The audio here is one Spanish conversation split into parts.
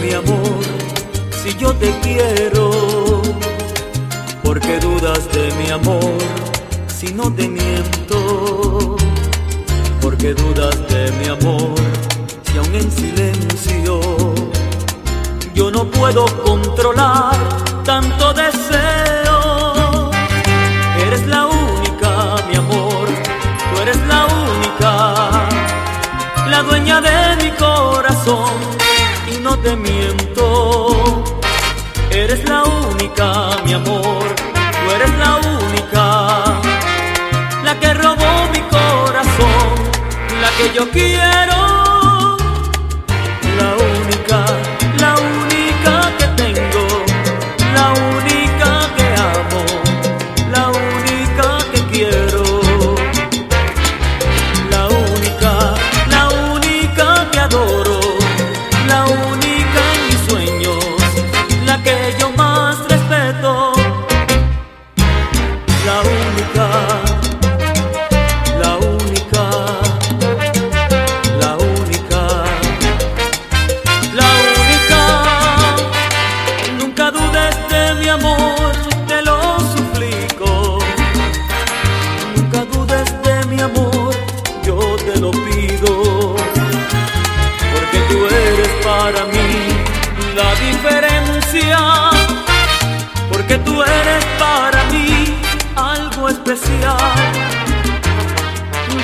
mi amor si yo te quiero? Porque dudas de mi amor si no te miento? Porque dudas de mi amor? Eres la única, mi amor, tú eres la única, la que robó mi corazón, la que yo quiero.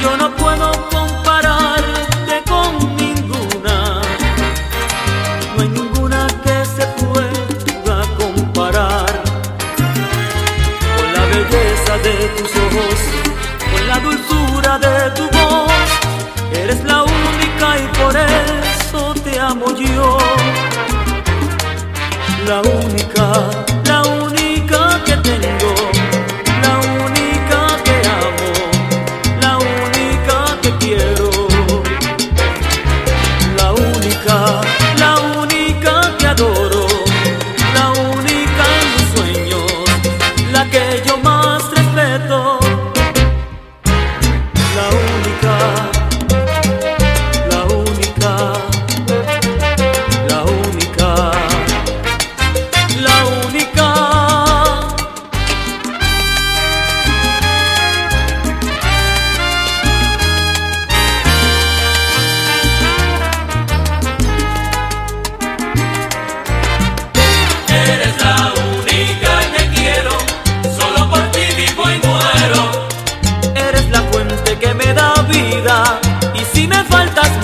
Yo no puedo compararte con ninguna. No hay ninguna que se pueda comparar con la belleza de tus ojos, con la dulzura de tu voz. Eres la única y por eso te amo yo. La única